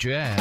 Jazz.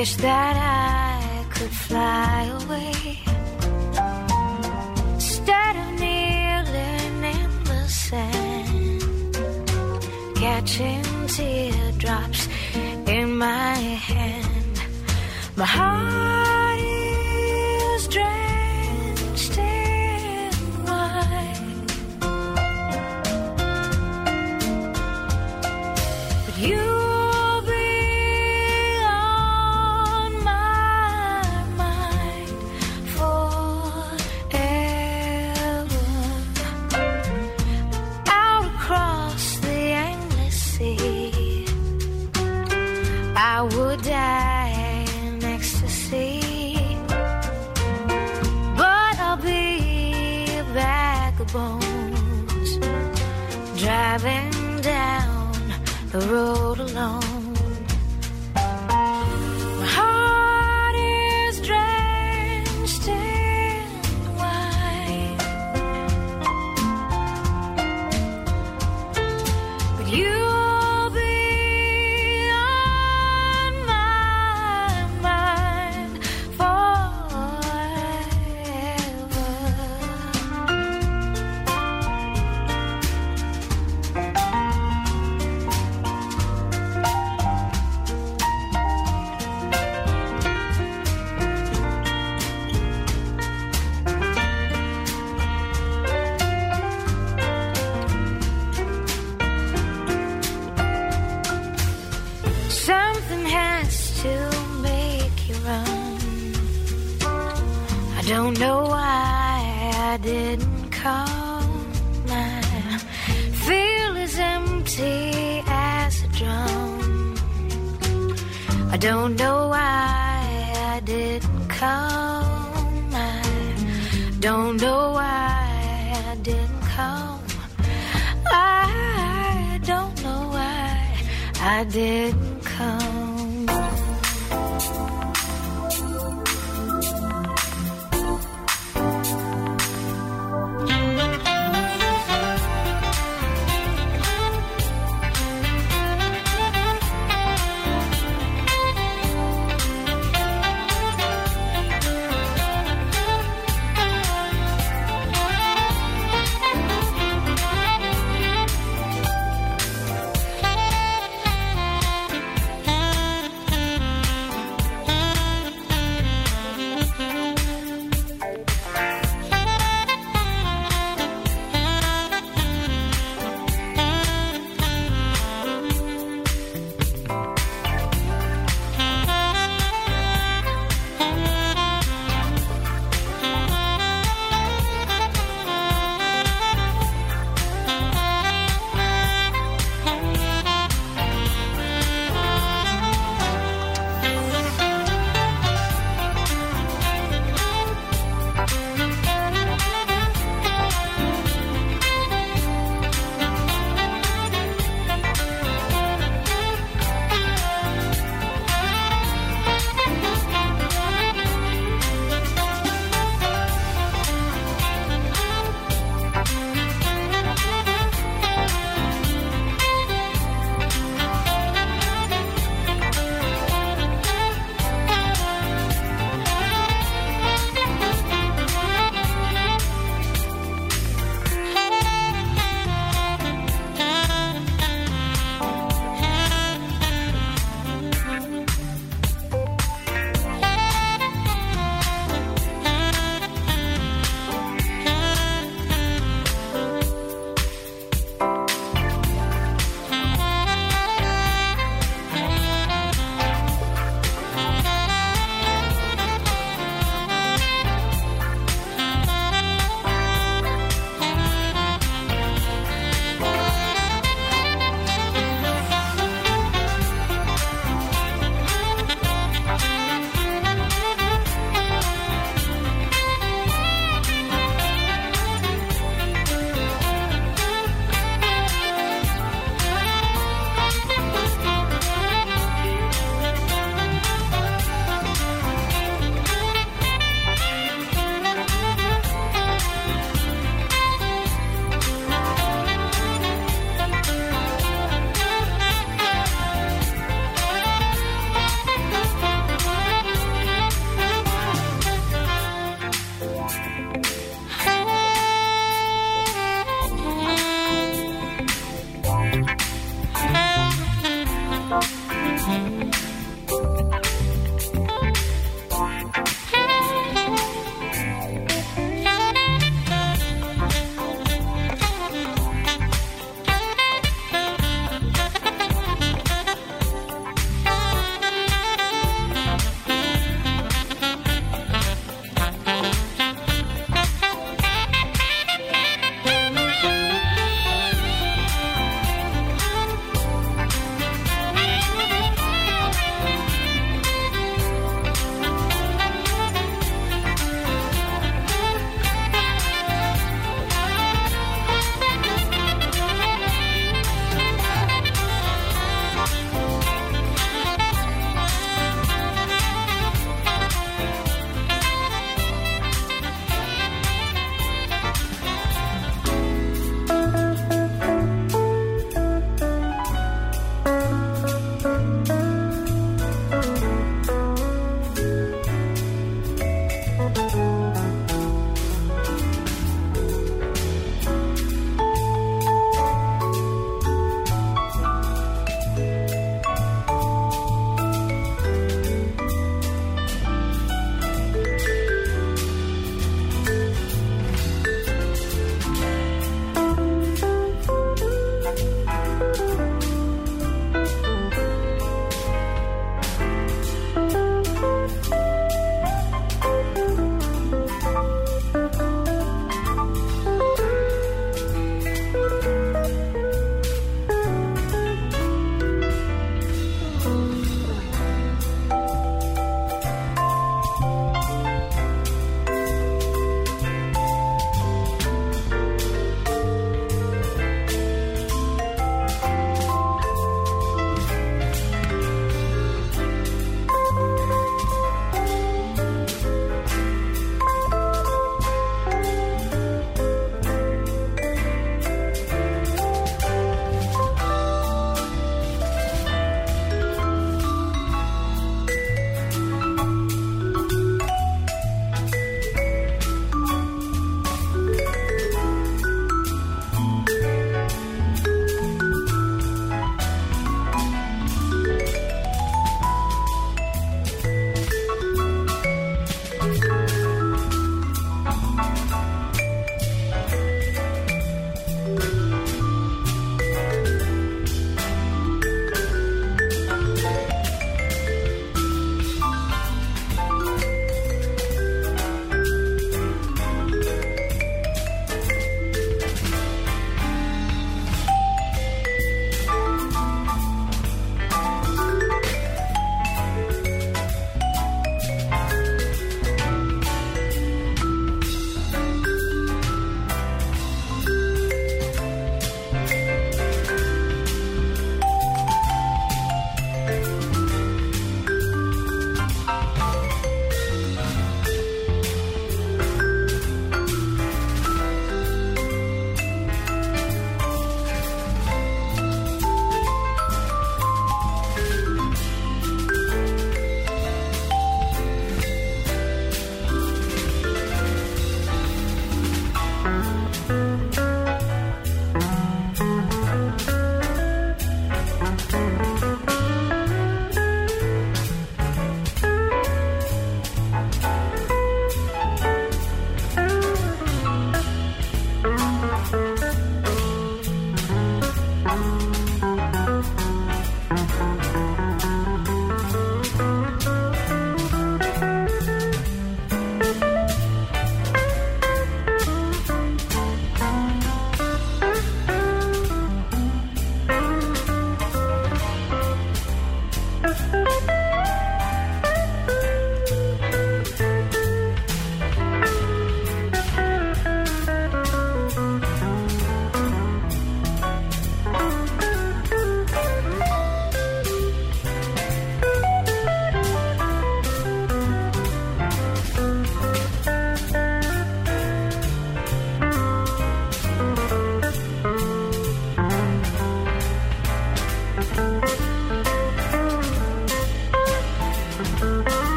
wish that I could fly away instead of kneeling in the sand, catching teardrops in my hand. My heart.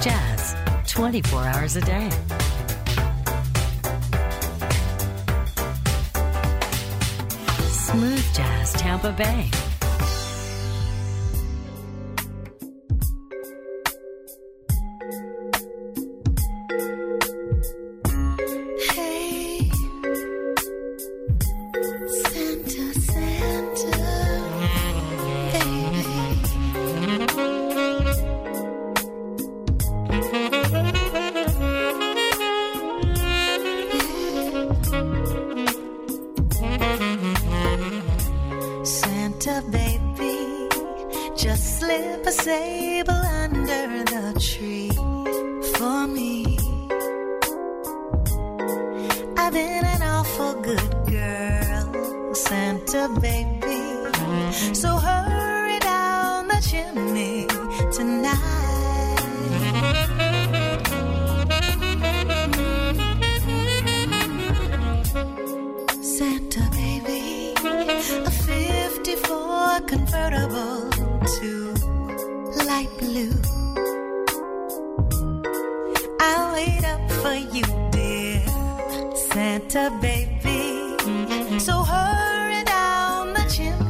jazz 24 hours a day. Smooth Jazz Tampa Bay. Santa baby. So hurry down the chimney.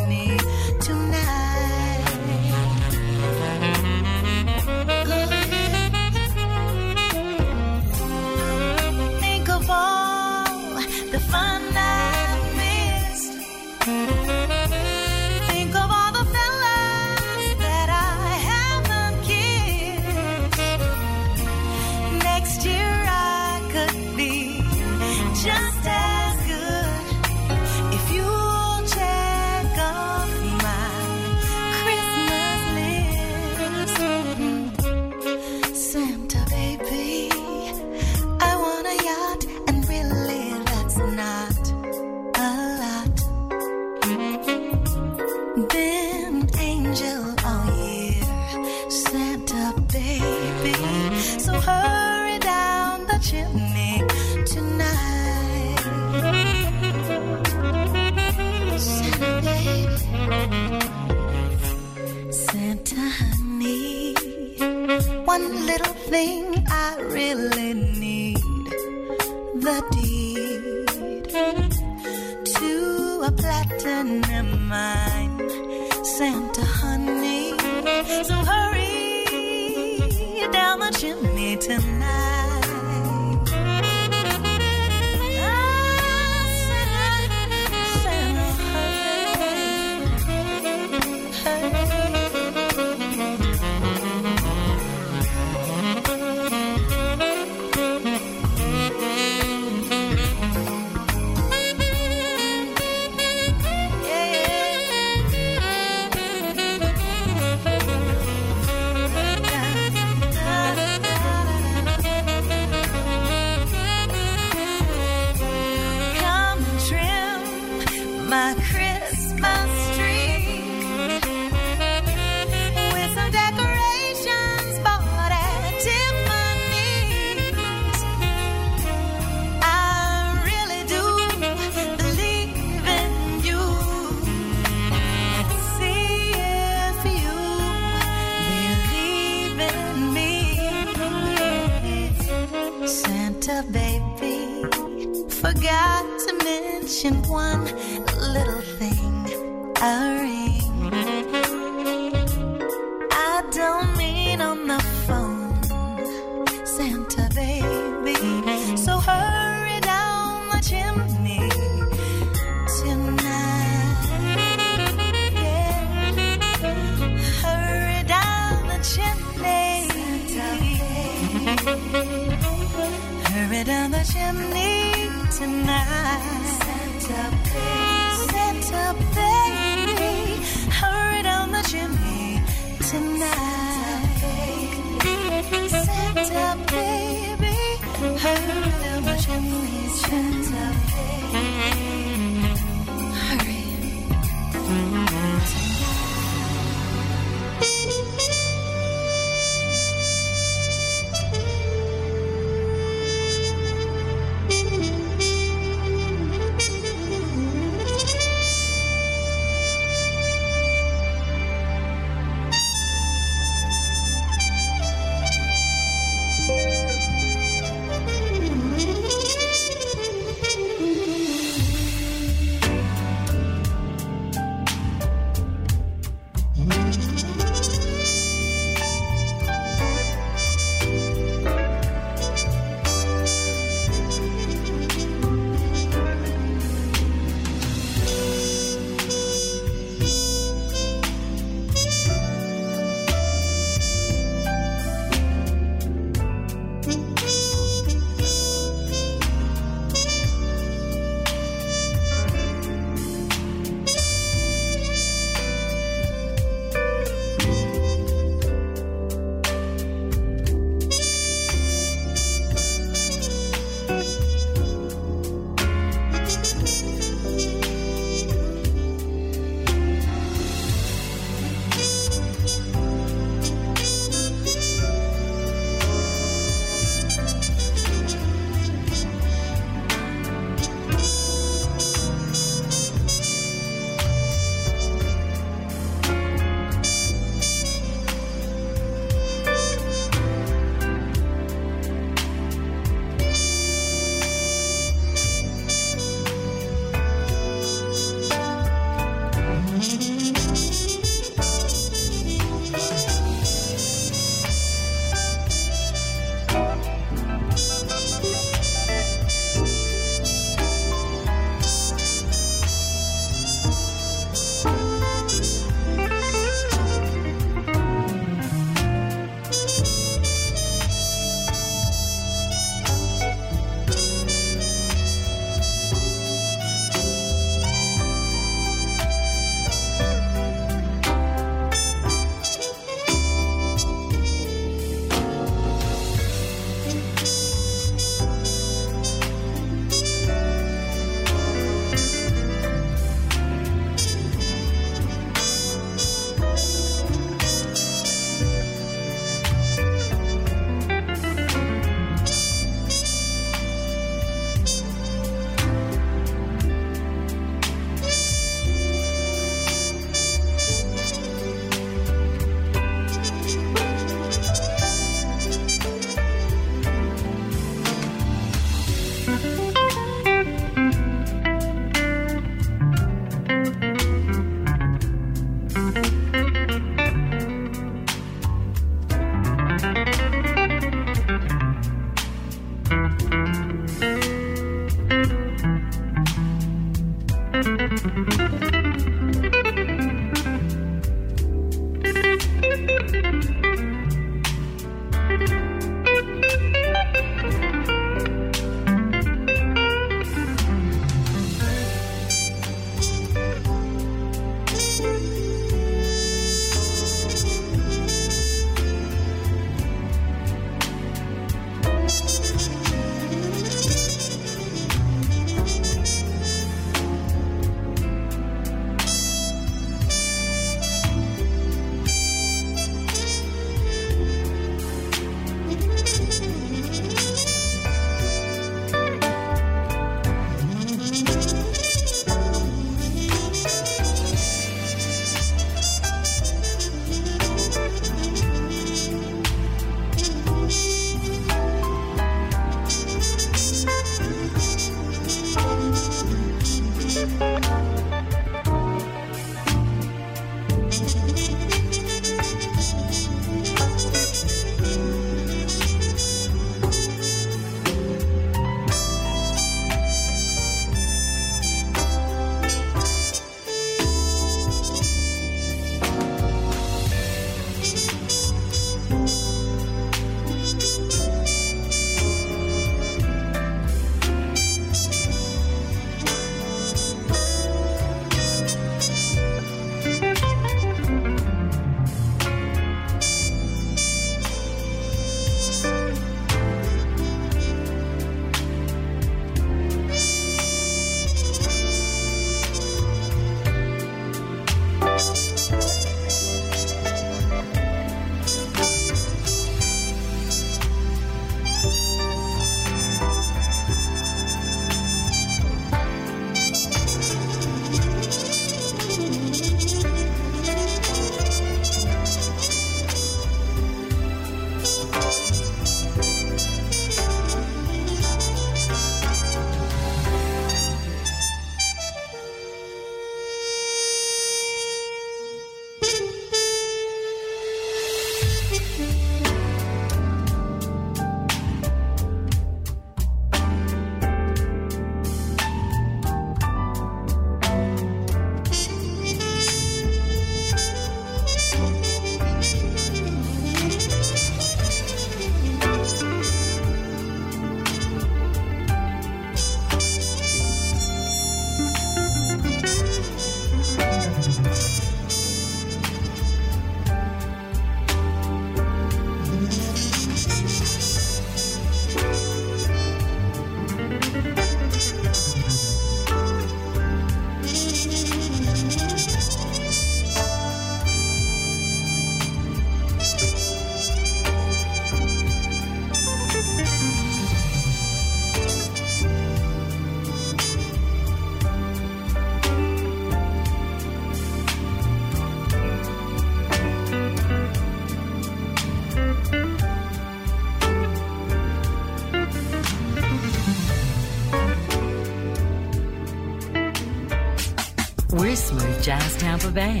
Jazz Tampa Bay.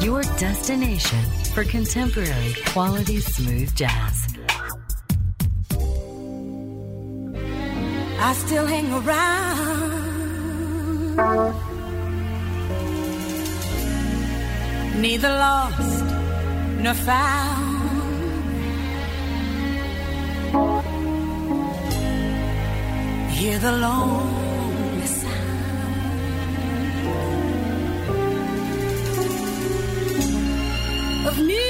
Your destination for contemporary quality smooth jazz. I still hang around. Neither lost nor found. Hear the lone of me.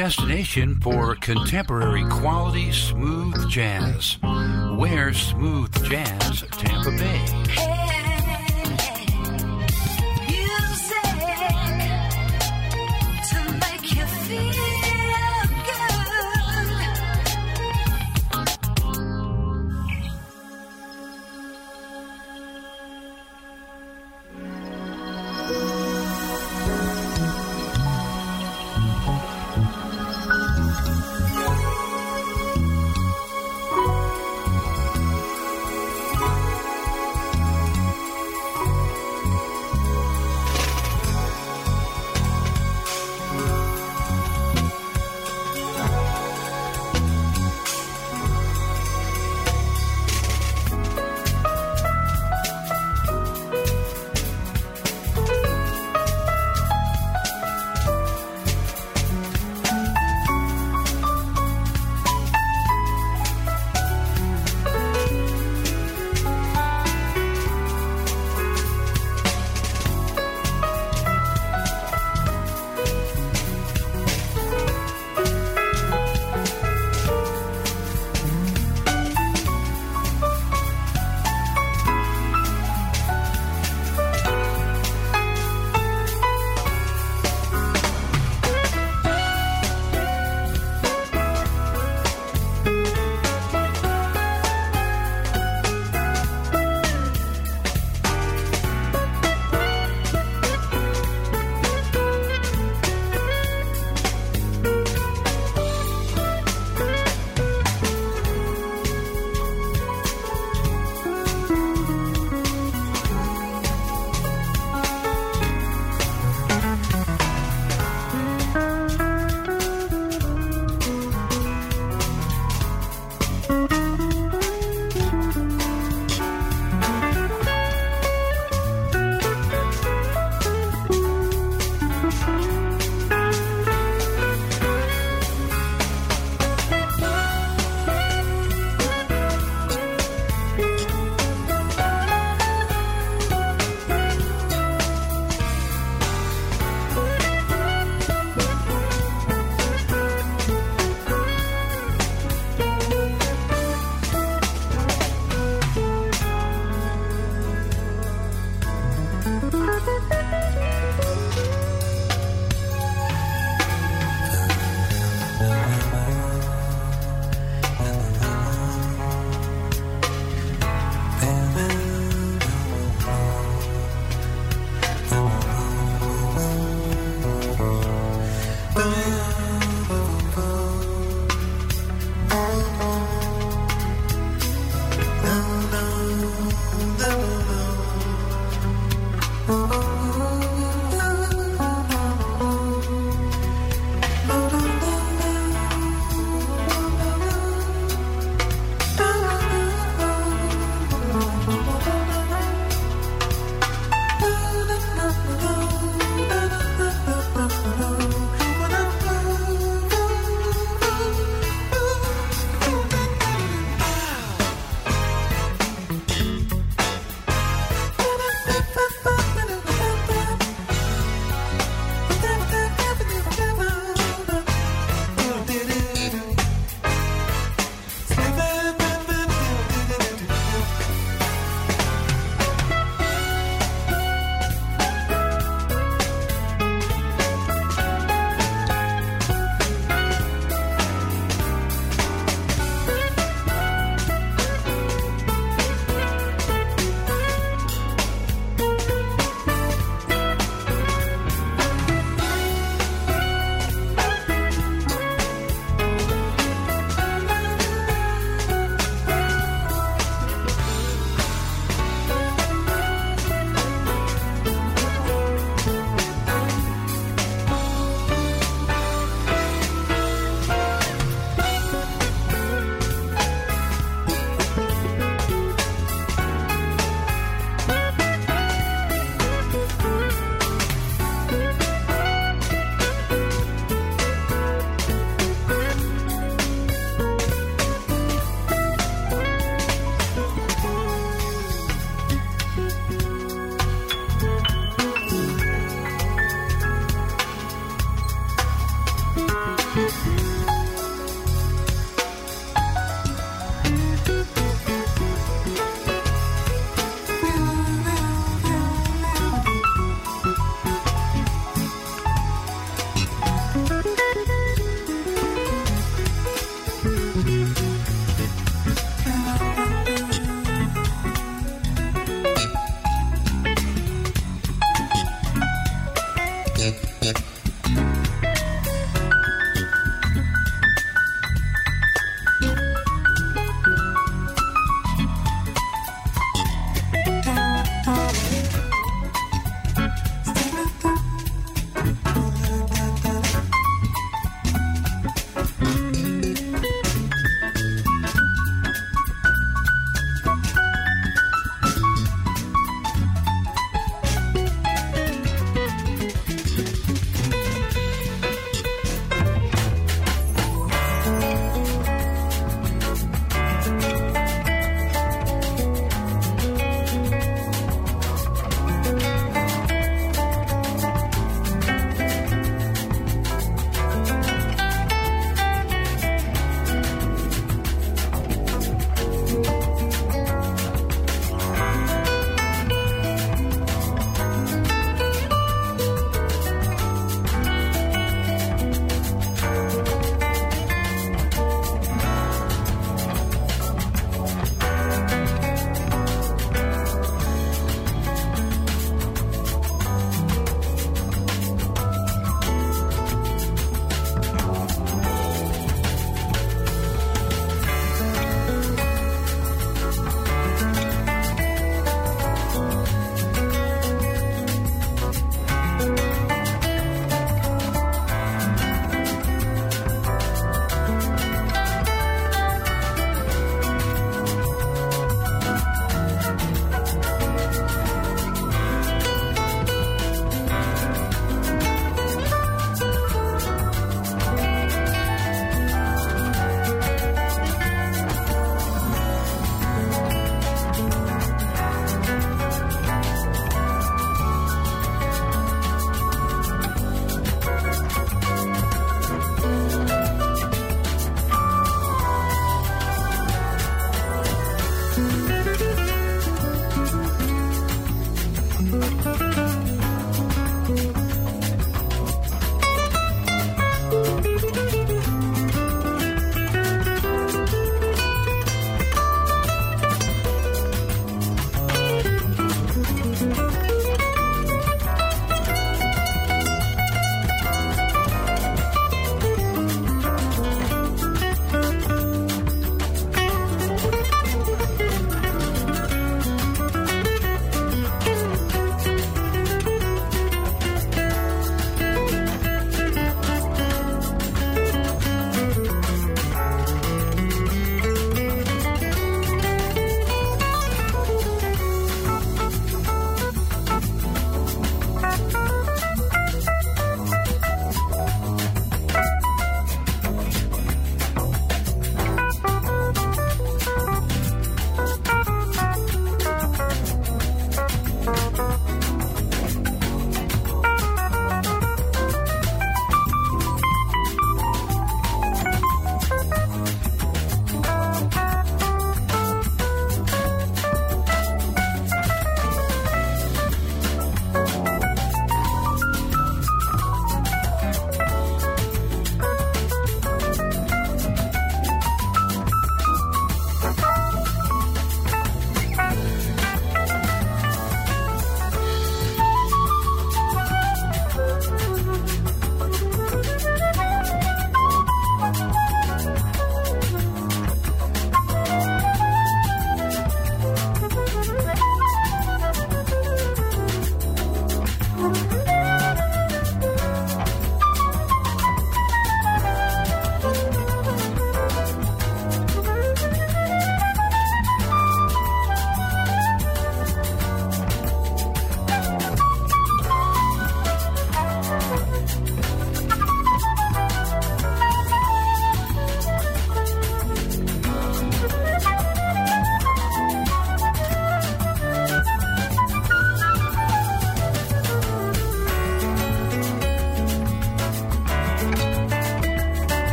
Destination for contemporary quality smooth jazz. Where smooth jazz Tampa Bay.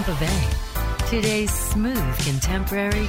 Tampa Bay. Today's smooth contemporary